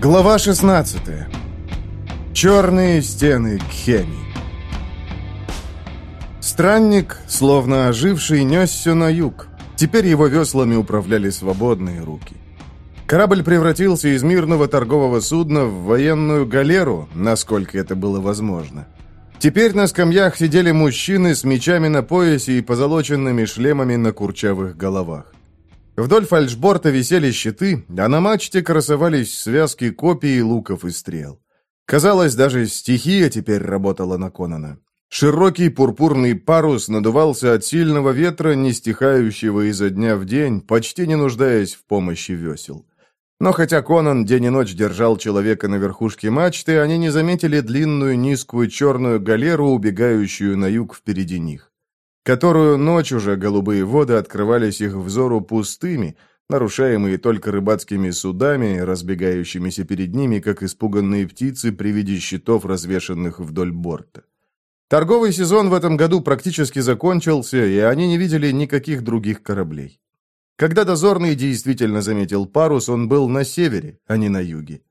Глава 16. Черные стены Кхеми. Странник, словно оживший, несся на юг. Теперь его веслами управляли свободные руки. Корабль превратился из мирного торгового судна в военную галеру, насколько это было возможно. Теперь на скамьях сидели мужчины с мечами на поясе и позолоченными шлемами на курчавых головах. Вдоль фальшборта висели щиты, а на мачте красовались связки копий, луков и стрел. Казалось, даже стихия теперь работала на Конана. Широкий пурпурный парус надувался от сильного ветра, не стихающего изо дня в день, почти не нуждаясь в помощи весел. Но хотя Конан день и ночь держал человека на верхушке мачты, они не заметили длинную низкую черную галеру, убегающую на юг впереди них которую ночь уже голубые воды открывались их взору пустыми, нарушаемые только рыбацкими судами, разбегающимися перед ними, как испуганные птицы при виде щитов, развешанных вдоль борта. Торговый сезон в этом году практически закончился, и они не видели никаких других кораблей. Когда дозорный действительно заметил парус, он был на севере, а не на юге.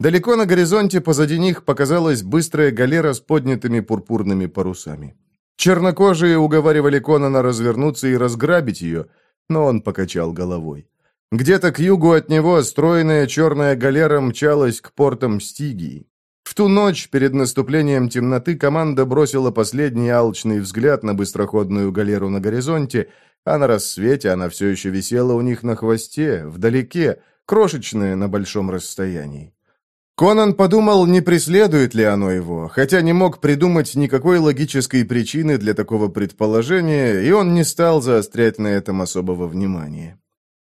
Далеко на горизонте позади них показалась быстрая галера с поднятыми пурпурными парусами. Чернокожие уговаривали Конана развернуться и разграбить ее, но он покачал головой. Где-то к югу от него стройная черная галера мчалась к портам Стигии. В ту ночь перед наступлением темноты команда бросила последний алчный взгляд на быстроходную галеру на горизонте, а на рассвете она все еще висела у них на хвосте, вдалеке, крошечная на большом расстоянии. Конан подумал, не преследует ли оно его, хотя не мог придумать никакой логической причины для такого предположения, и он не стал заострять на этом особого внимания.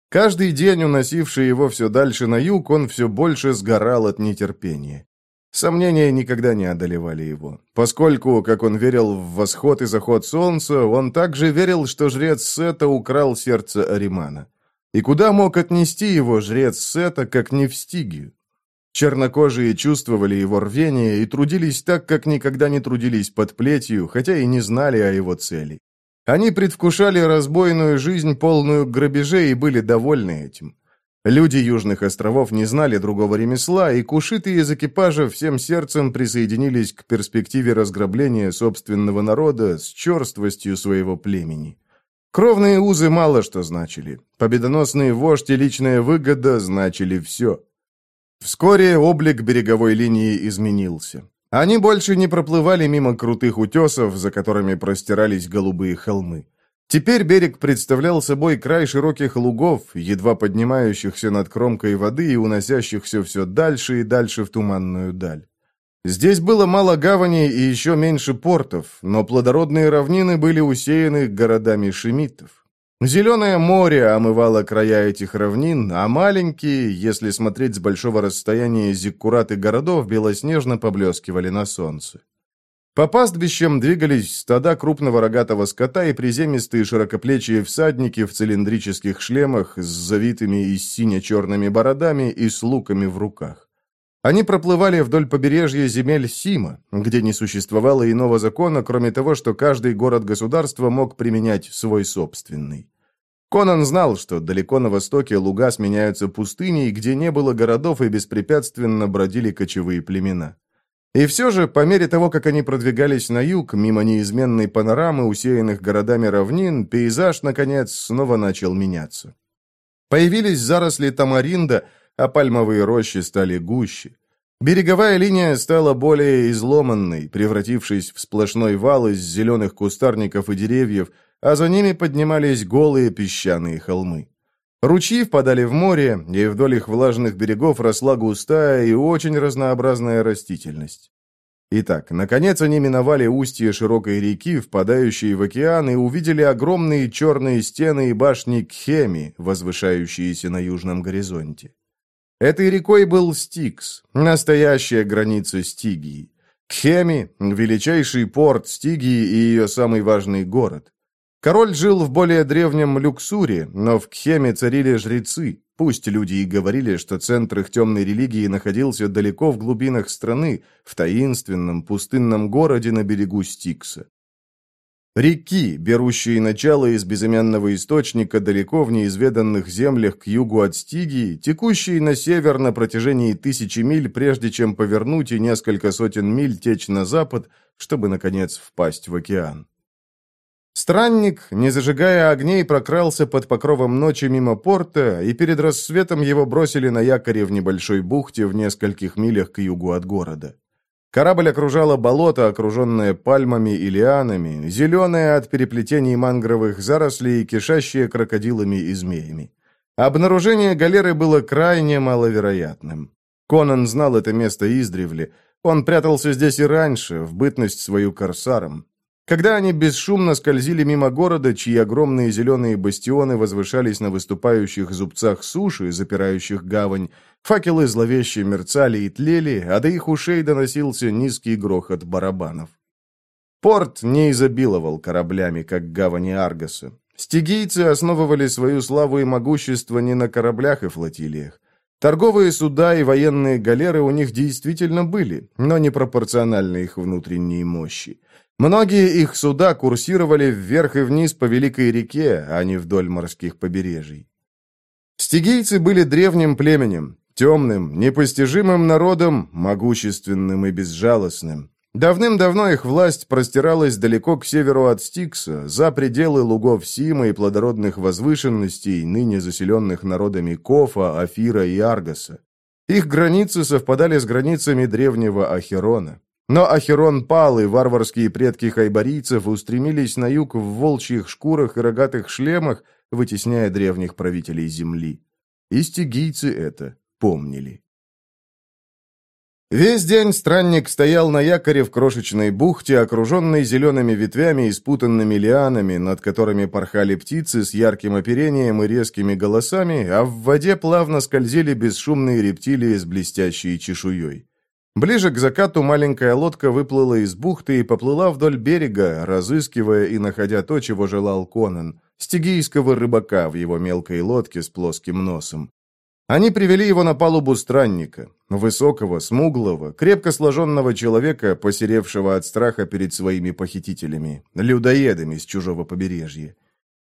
Каждый день, уносивший его все дальше на юг, он все больше сгорал от нетерпения. Сомнения никогда не одолевали его, поскольку, как он верил в восход и заход солнца, он также верил, что жрец Сета украл сердце Аримана. И куда мог отнести его жрец Сета, как не в Стигию? Чернокожие чувствовали его рвение и трудились так, как никогда не трудились под плетью, хотя и не знали о его цели. Они предвкушали разбойную жизнь, полную грабежей, и были довольны этим. Люди Южных островов не знали другого ремесла, и кушиты из экипажа всем сердцем присоединились к перспективе разграбления собственного народа с черствостью своего племени. Кровные узы мало что значили. Победоносные вождь и личная выгода значили все – Вскоре облик береговой линии изменился. Они больше не проплывали мимо крутых утесов, за которыми простирались голубые холмы. Теперь берег представлял собой край широких лугов, едва поднимающихся над кромкой воды и уносящихся все дальше и дальше в туманную даль. Здесь было мало гаваней и еще меньше портов, но плодородные равнины были усеяны городами шемитов. Зеленое море омывало края этих равнин, а маленькие, если смотреть с большого расстояния зиккураты городов, белоснежно поблескивали на солнце. По пастбищам двигались стада крупного рогатого скота и приземистые широкоплечие всадники в цилиндрических шлемах с завитыми и сине-черными бородами и с луками в руках. Они проплывали вдоль побережья земель Сима, где не существовало иного закона, кроме того, что каждый город-государство мог применять свой собственный. Конан знал, что далеко на востоке луга сменяются пустыней, где не было городов и беспрепятственно бродили кочевые племена. И все же, по мере того, как они продвигались на юг, мимо неизменной панорамы, усеянных городами равнин, пейзаж, наконец, снова начал меняться. Появились заросли тамаринда – а пальмовые рощи стали гуще. Береговая линия стала более изломанной, превратившись в сплошной вал из зеленых кустарников и деревьев, а за ними поднимались голые песчаные холмы. Ручьи впадали в море, и вдоль их влажных берегов росла густая и очень разнообразная растительность. Итак, наконец они миновали устье широкой реки, впадающей в океан, и увидели огромные черные стены и башни Кхеми, возвышающиеся на южном горизонте. Этой рекой был Стикс, настоящая граница Стигии. Кхеми – величайший порт Стигии и ее самый важный город. Король жил в более древнем Люксуре, но в Кхеме царили жрецы, пусть люди и говорили, что центр их темной религии находился далеко в глубинах страны, в таинственном пустынном городе на берегу Стикса. Реки, берущие начало из безымянного источника далеко в неизведанных землях к югу от Стигии, текущие на север на протяжении тысячи миль, прежде чем повернуть и несколько сотен миль течь на запад, чтобы, наконец, впасть в океан. Странник, не зажигая огней, прокрался под покровом ночи мимо порта, и перед рассветом его бросили на якоре в небольшой бухте в нескольких милях к югу от города. Корабль окружало болото, окруженное пальмами и лианами, зеленое от переплетений мангровых зарослей и кишащее крокодилами и змеями. Обнаружение галеры было крайне маловероятным. Конан знал это место издревле. Он прятался здесь и раньше, в бытность свою корсаром. Когда они бесшумно скользили мимо города, чьи огромные зеленые бастионы возвышались на выступающих зубцах суши, запирающих гавань, факелы зловеще мерцали и тлели, а до их ушей доносился низкий грохот барабанов. Порт не изобиловал кораблями, как гавани Аргаса. Стигийцы основывали свою славу и могущество не на кораблях и флотилиях. Торговые суда и военные галеры у них действительно были, но не пропорциональны их внутренней мощи. Многие их суда курсировали вверх и вниз по Великой реке, а не вдоль морских побережий. Стигийцы были древним племенем, темным, непостижимым народом, могущественным и безжалостным. Давным-давно их власть простиралась далеко к северу от Стикса, за пределы лугов Сима и плодородных возвышенностей, ныне заселенных народами Кофа, Афира и Аргаса. Их границы совпадали с границами древнего Ахерона. Но Ахерон пал, и варварские предки хайбарийцев устремились на юг в волчьих шкурах и рогатых шлемах, вытесняя древних правителей земли. И стигийцы это помнили. Весь день странник стоял на якоре в крошечной бухте, окруженной зелеными ветвями и спутанными лианами, над которыми порхали птицы с ярким оперением и резкими голосами, а в воде плавно скользили бесшумные рептилии с блестящей чешуей. Ближе к закату маленькая лодка выплыла из бухты и поплыла вдоль берега, разыскивая и находя то, чего желал Конан, стигийского рыбака в его мелкой лодке с плоским носом. Они привели его на палубу странника, высокого, смуглого, крепко сложенного человека, посеревшего от страха перед своими похитителями, людоедами с чужого побережья.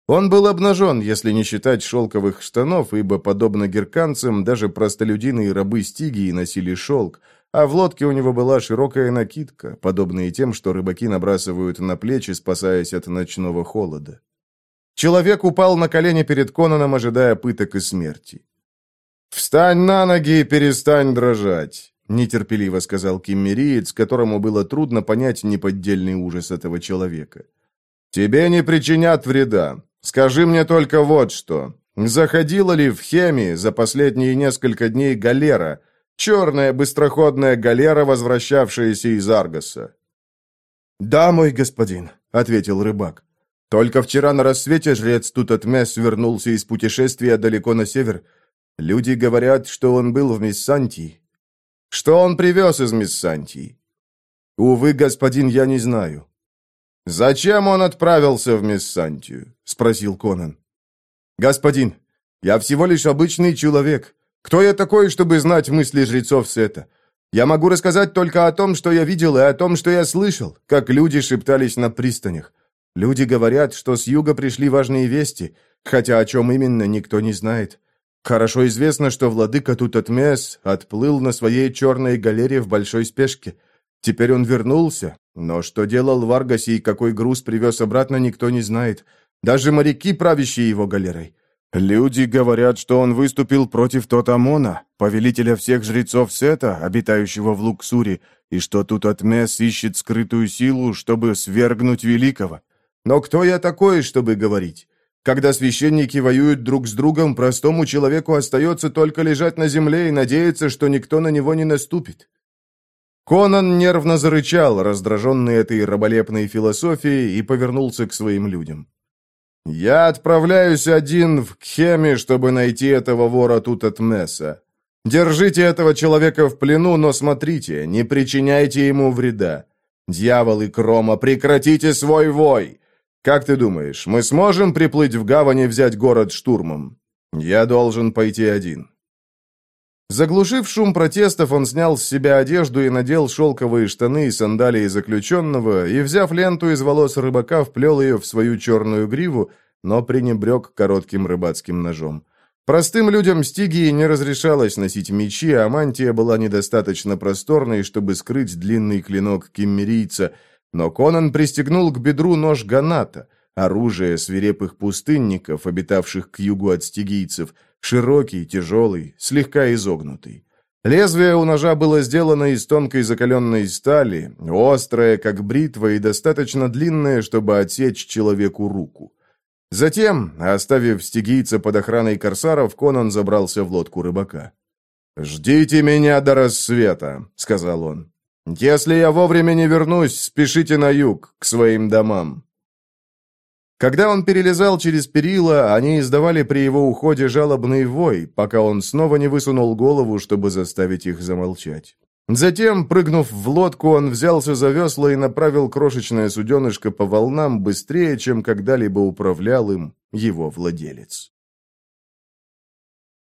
Он был обнажен, если не считать шелковых штанов, ибо, подобно герканцам, даже простолюдины и рабы стигии носили шелк – а в лодке у него была широкая накидка, подобная тем, что рыбаки набрасывают на плечи, спасаясь от ночного холода. Человек упал на колени перед Конаном, ожидая пыток и смерти. «Встань на ноги и перестань дрожать!» — нетерпеливо сказал киммериец, которому было трудно понять неподдельный ужас этого человека. «Тебе не причинят вреда. Скажи мне только вот что. Заходила ли в Хеми за последние несколько дней галера, Черная быстроходная галера, возвращавшаяся из Аргоса. «Да, мой господин», — ответил рыбак. «Только вчера на рассвете жрец Тутатмес вернулся из путешествия далеко на север. Люди говорят, что он был в Миссантии». «Что он привез из Миссантии?» «Увы, господин, я не знаю». «Зачем он отправился в Миссантию?» — спросил Конан. «Господин, я всего лишь обычный человек. Кто я такой, чтобы знать мысли жрецов Сета? Я могу рассказать только о том, что я видел, и о том, что я слышал, как люди шептались на пристанях. Люди говорят, что с юга пришли важные вести, хотя о чем именно никто не знает. Хорошо известно, что владыка Тутатмес отплыл на своей черной галере в большой спешке. Теперь он вернулся, но что делал в и какой груз привез обратно, никто не знает. Даже моряки, правящие его галерой. Люди говорят, что он выступил против Тотамона, повелителя всех жрецов Сета, обитающего в Луксуре, и что тут Атмес ищет скрытую силу, чтобы свергнуть великого. Но кто я такой, чтобы говорить? Когда священники воюют друг с другом, простому человеку остается только лежать на земле и надеяться, что никто на него не наступит. Конан нервно зарычал, раздраженный этой раболепной философией, и повернулся к своим людям. Я отправляюсь один в Кхеме, чтобы найти этого вора Тутатмеса. Держите этого человека в плену, но смотрите, не причиняйте ему вреда. Дьявол и Крома, прекратите свой вой! Как ты думаешь, мы сможем приплыть в гавань и взять город штурмом? Я должен пойти один». Заглушив шум протестов, он снял с себя одежду и надел шелковые штаны и сандалии заключенного, и, взяв ленту из волос рыбака, вплел ее в свою черную гриву, но пренебрег коротким рыбацким ножом. Простым людям Стигии не разрешалось носить мечи, а мантия была недостаточно просторной, чтобы скрыть длинный клинок киммерийца, но Конан пристегнул к бедру нож ганата, оружие свирепых пустынников, обитавших к югу от стигийцев – широкий, тяжелый, слегка изогнутый. Лезвие у ножа было сделано из тонкой закаленной стали, острое, как бритва, и достаточно длинное, чтобы отсечь человеку руку. Затем, оставив стигийца под охраной корсаров, Конан забрался в лодку рыбака. «Ждите меня до рассвета», — сказал он. «Если я вовремя не вернусь, спешите на юг, к своим домам». Когда он перелезал через перила, они издавали при его уходе жалобный вой, пока он снова не высунул голову, чтобы заставить их замолчать. Затем, прыгнув в лодку, он взялся за весло и направил крошечное суденышко по волнам быстрее, чем когда-либо управлял им его владелец.